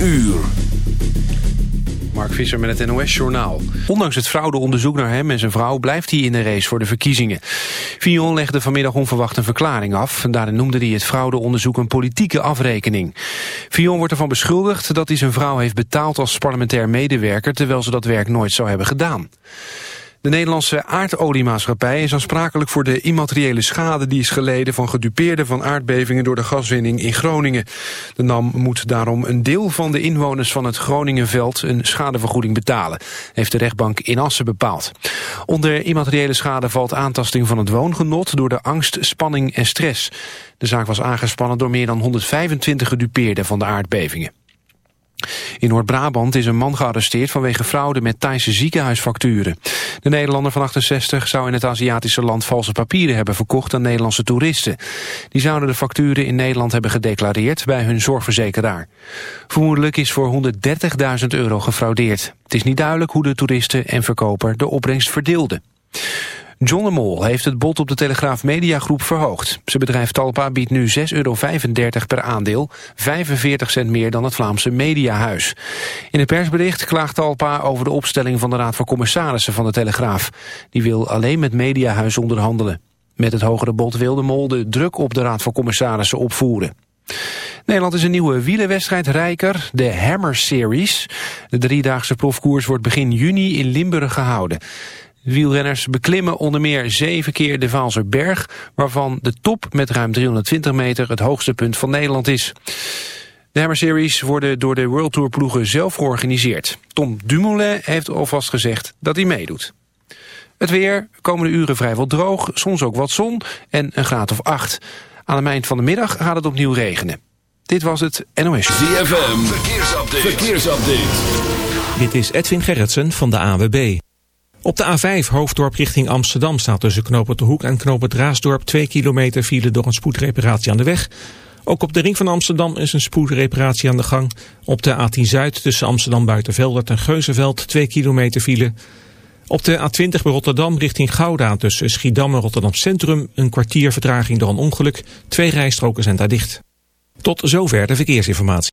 uur. Mark Visser met het NOS-journaal. Ondanks het fraudeonderzoek naar hem en zijn vrouw blijft hij in de race voor de verkiezingen. Fillon legde vanmiddag onverwacht een verklaring af. Daarin noemde hij het fraudeonderzoek een politieke afrekening. Fillon wordt ervan beschuldigd dat hij zijn vrouw heeft betaald als parlementair medewerker... terwijl ze dat werk nooit zou hebben gedaan. De Nederlandse aardoliemaatschappij is aansprakelijk voor de immateriële schade die is geleden van gedupeerden van aardbevingen door de gaswinning in Groningen. De NAM moet daarom een deel van de inwoners van het Groningenveld een schadevergoeding betalen, heeft de rechtbank in Assen bepaald. Onder immateriële schade valt aantasting van het woongenot door de angst, spanning en stress. De zaak was aangespannen door meer dan 125 gedupeerden van de aardbevingen. In Noord-Brabant is een man gearresteerd vanwege fraude met Thaise ziekenhuisfacturen. De Nederlander van 68 zou in het Aziatische land valse papieren hebben verkocht aan Nederlandse toeristen. Die zouden de facturen in Nederland hebben gedeclareerd bij hun zorgverzekeraar. Vermoedelijk is voor 130.000 euro gefraudeerd. Het is niet duidelijk hoe de toeristen en verkoper de opbrengst verdeelden. John de Mol heeft het bod op de Telegraaf Mediagroep verhoogd. Zijn bedrijf Talpa biedt nu 6,35 euro per aandeel, 45 cent meer dan het Vlaamse Mediahuis. In het persbericht klaagt Talpa over de opstelling van de Raad van Commissarissen van de Telegraaf. Die wil alleen met Mediahuis onderhandelen. Met het hogere bod wil de Mol de druk op de Raad van Commissarissen opvoeren. Nederland is een nieuwe wielerwedstrijd rijker, de Hammer Series. De driedaagse profkoers wordt begin juni in Limburg gehouden. Wielrenners beklimmen onder meer zeven keer de Vaalserberg... waarvan de top met ruim 320 meter het hoogste punt van Nederland is. De Hammer Series worden door de World Tour ploegen zelf georganiseerd. Tom Dumoulin heeft alvast gezegd dat hij meedoet. Het weer, komende uren vrijwel droog, soms ook wat zon en een graad of acht. Aan het eind van de middag gaat het opnieuw regenen. Dit was het NOS. ZFM, verkeersupdate. verkeersupdate. Dit is Edwin Gerritsen van de AWB. Op de A5 hoofddorp richting Amsterdam staat tussen Knopen de Hoek en Knopen Raasdorp 2 kilometer file door een spoedreparatie aan de weg. Ook op de ring van Amsterdam is een spoedreparatie aan de gang. Op de A10 Zuid tussen Amsterdam Buitenveldert en Geuzenveld 2 kilometer file. Op de A20 bij Rotterdam richting Gouda tussen Schiedam en Rotterdam Centrum een kwartier vertraging door een ongeluk. Twee rijstroken zijn daar dicht. Tot zover de verkeersinformatie.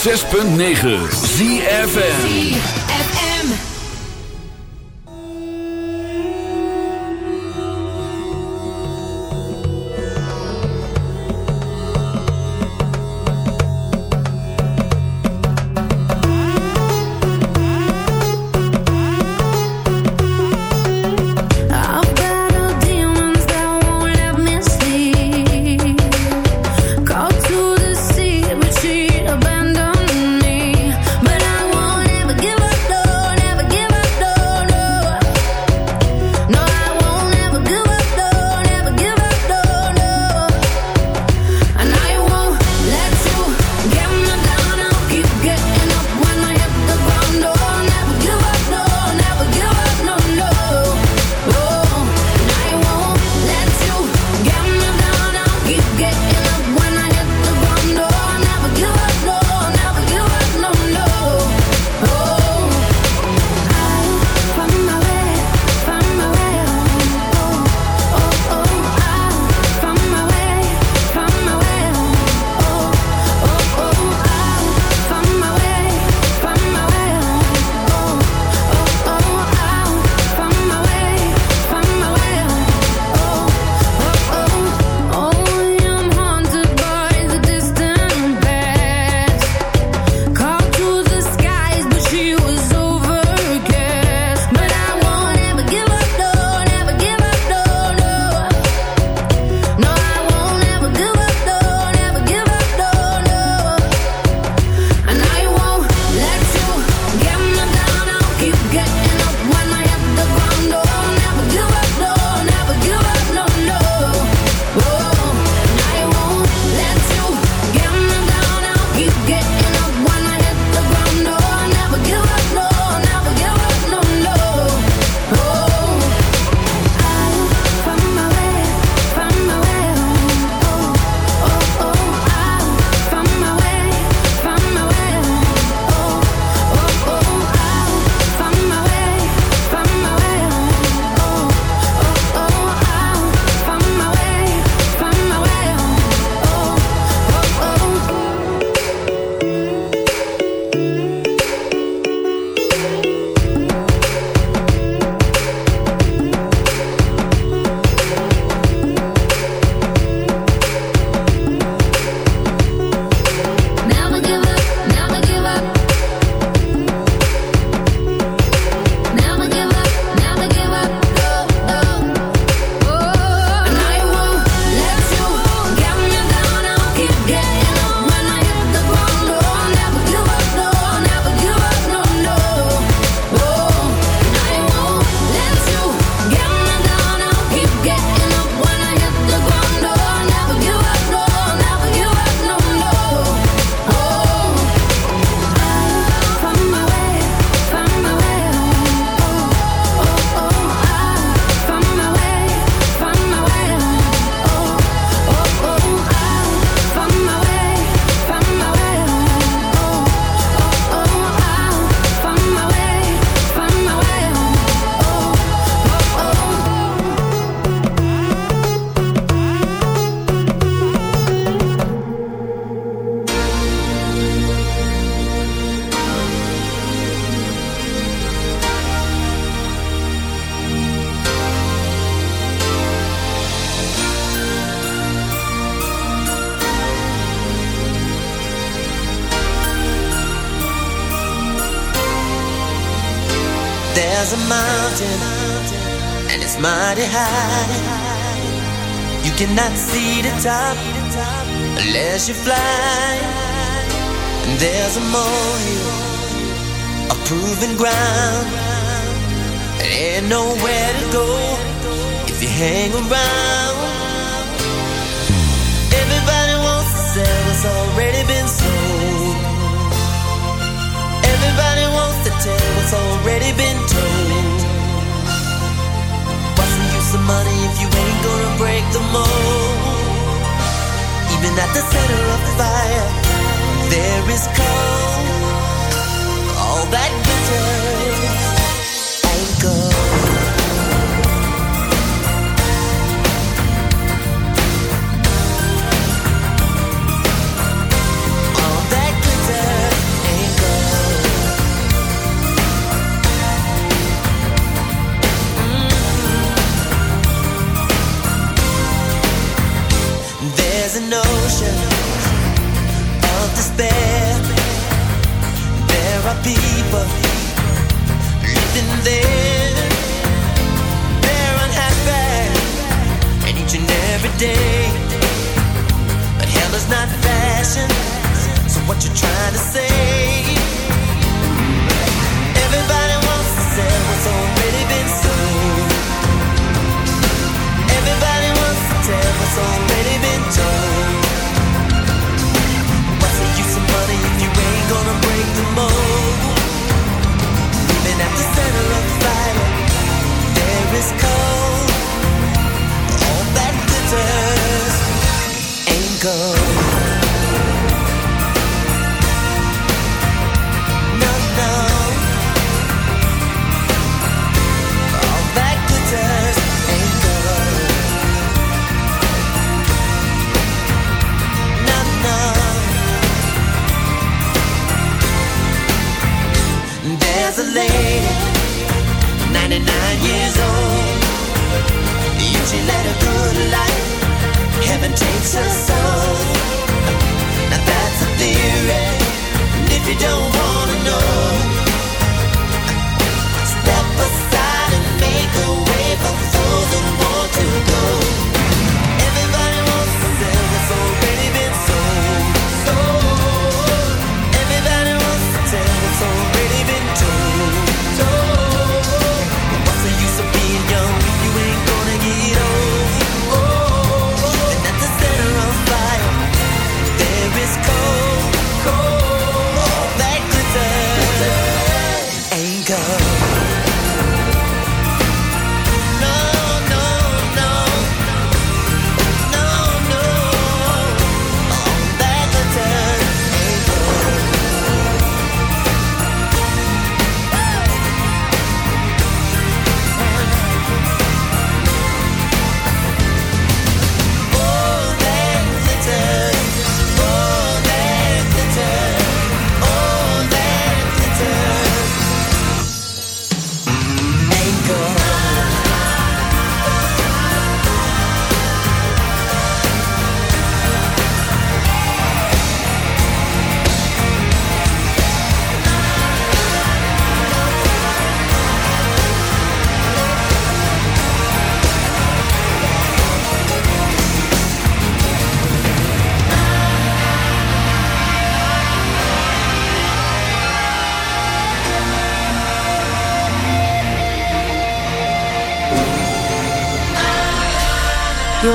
106.9 ZFM.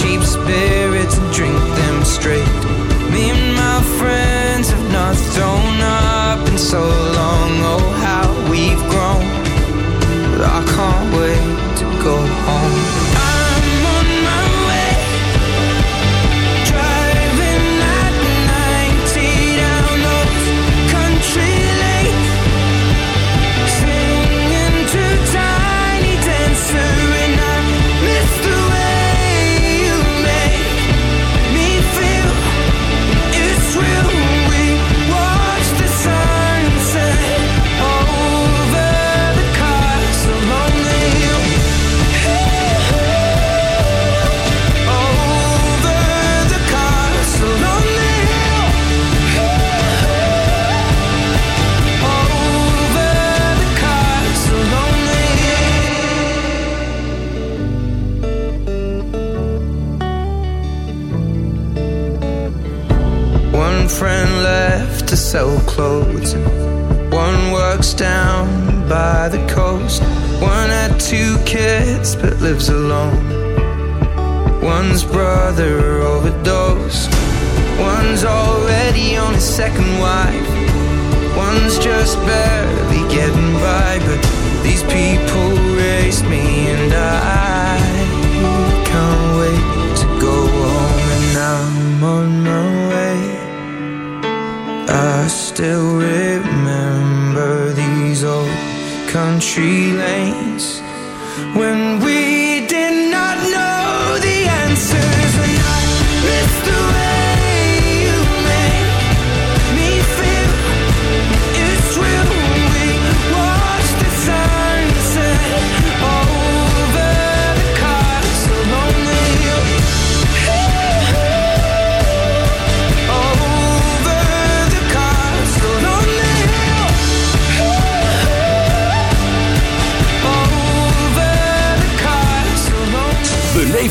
cheap spirits and drink them straight.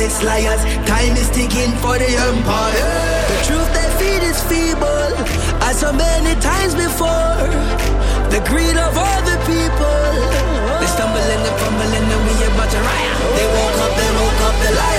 Alex liars. Time is ticking for the empire. The truth they feed is feeble, as so many times before. The greed of other people. They stumble and they fumble and we about to riot. They woke up, they woke up, they lie.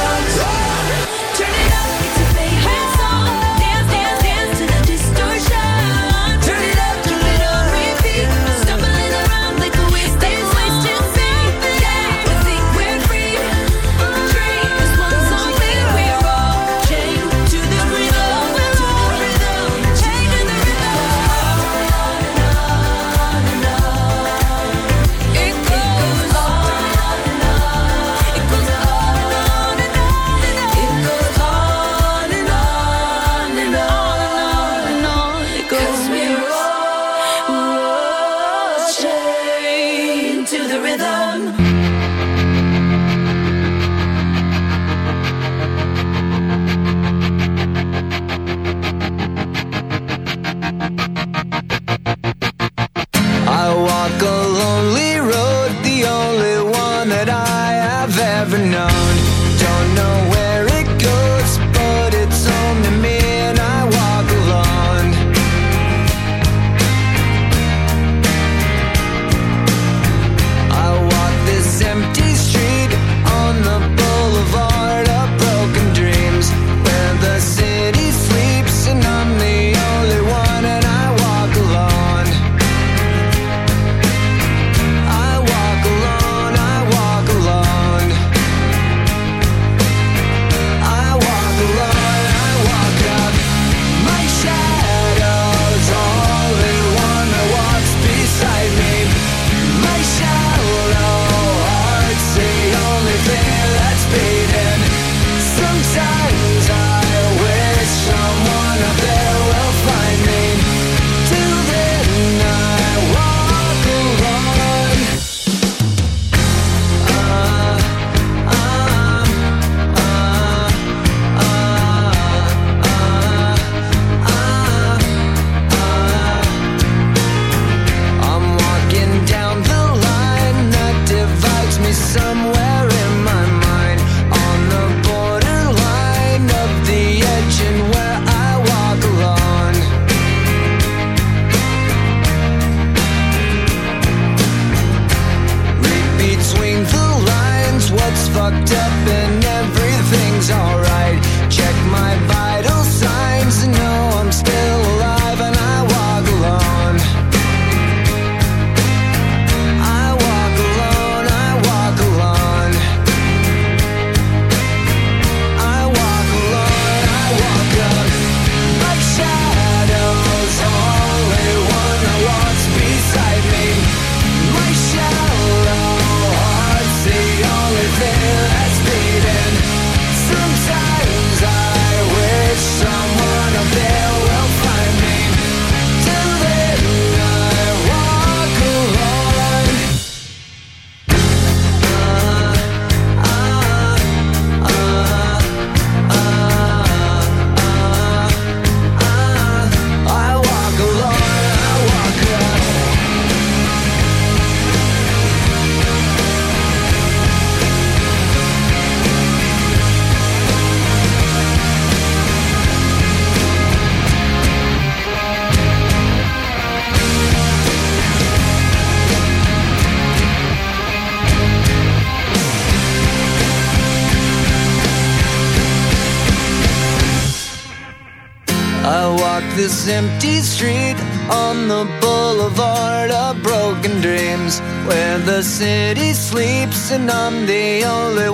and I'm the only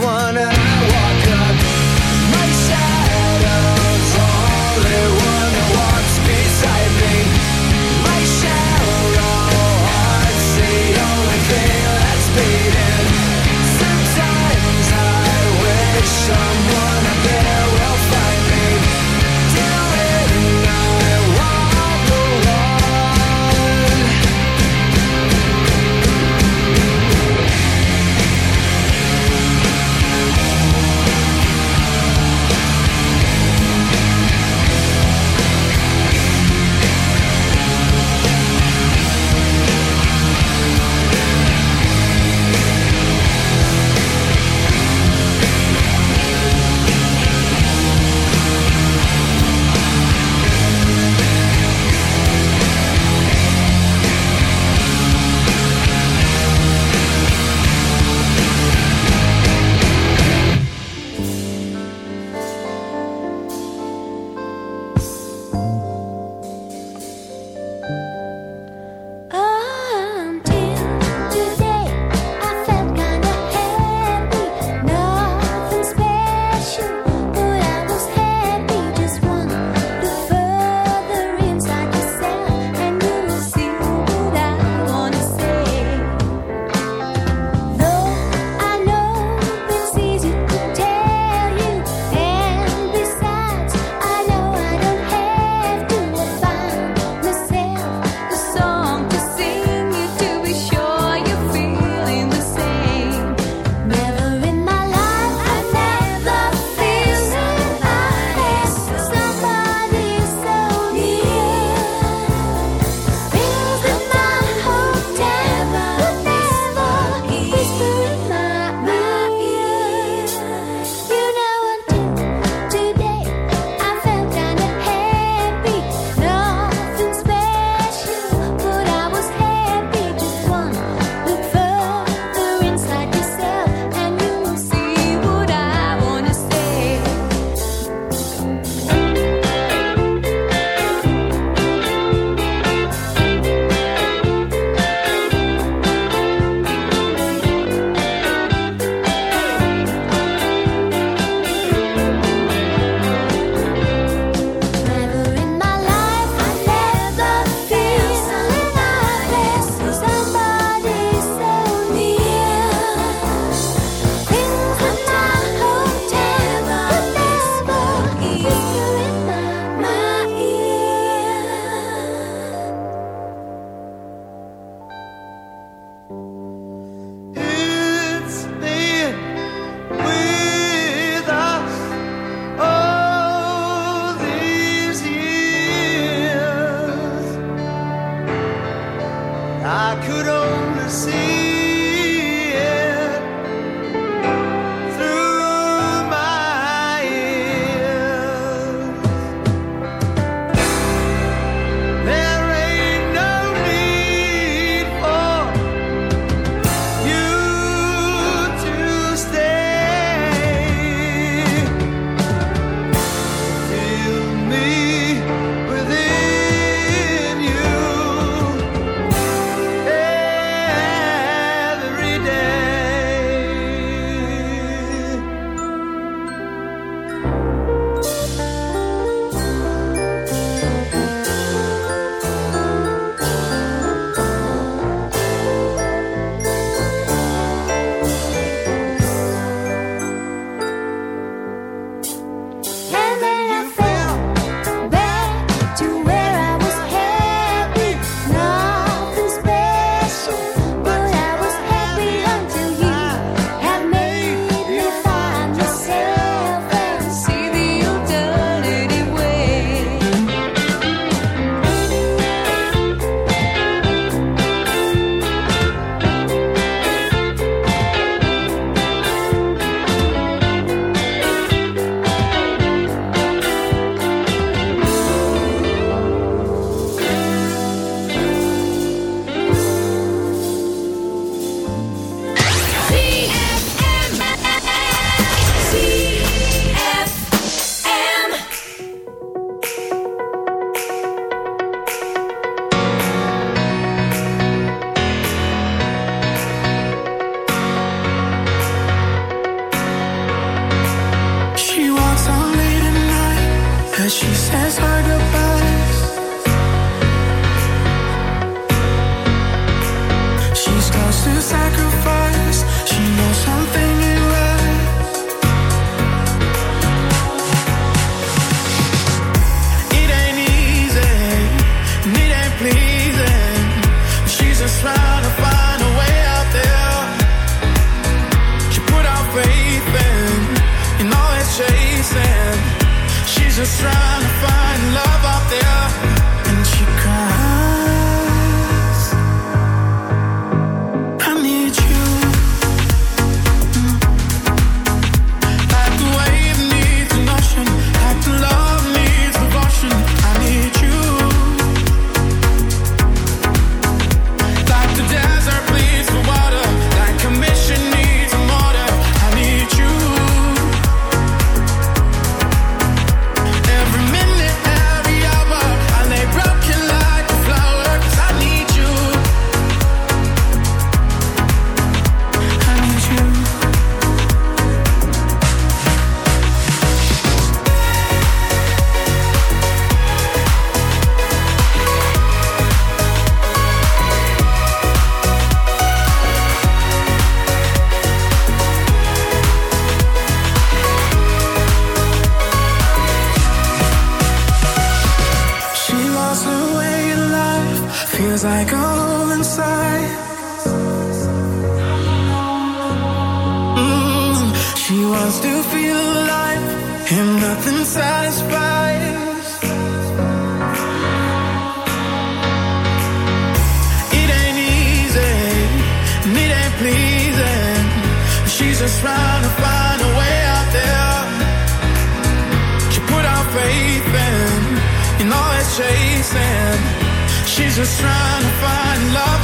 just trying to find love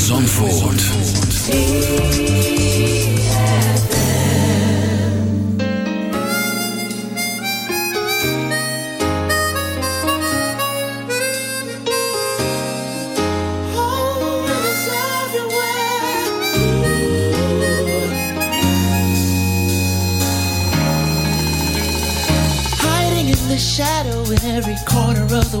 Zandvoort. Hiding in the shadow in every corner of the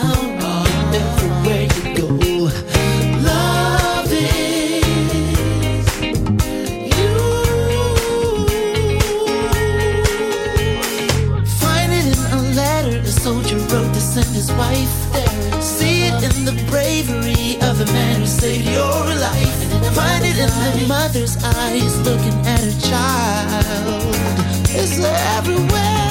Send his wife there. See it in the bravery of the man who saved your life. Find it in the mother's eyes looking at her child. It's everywhere,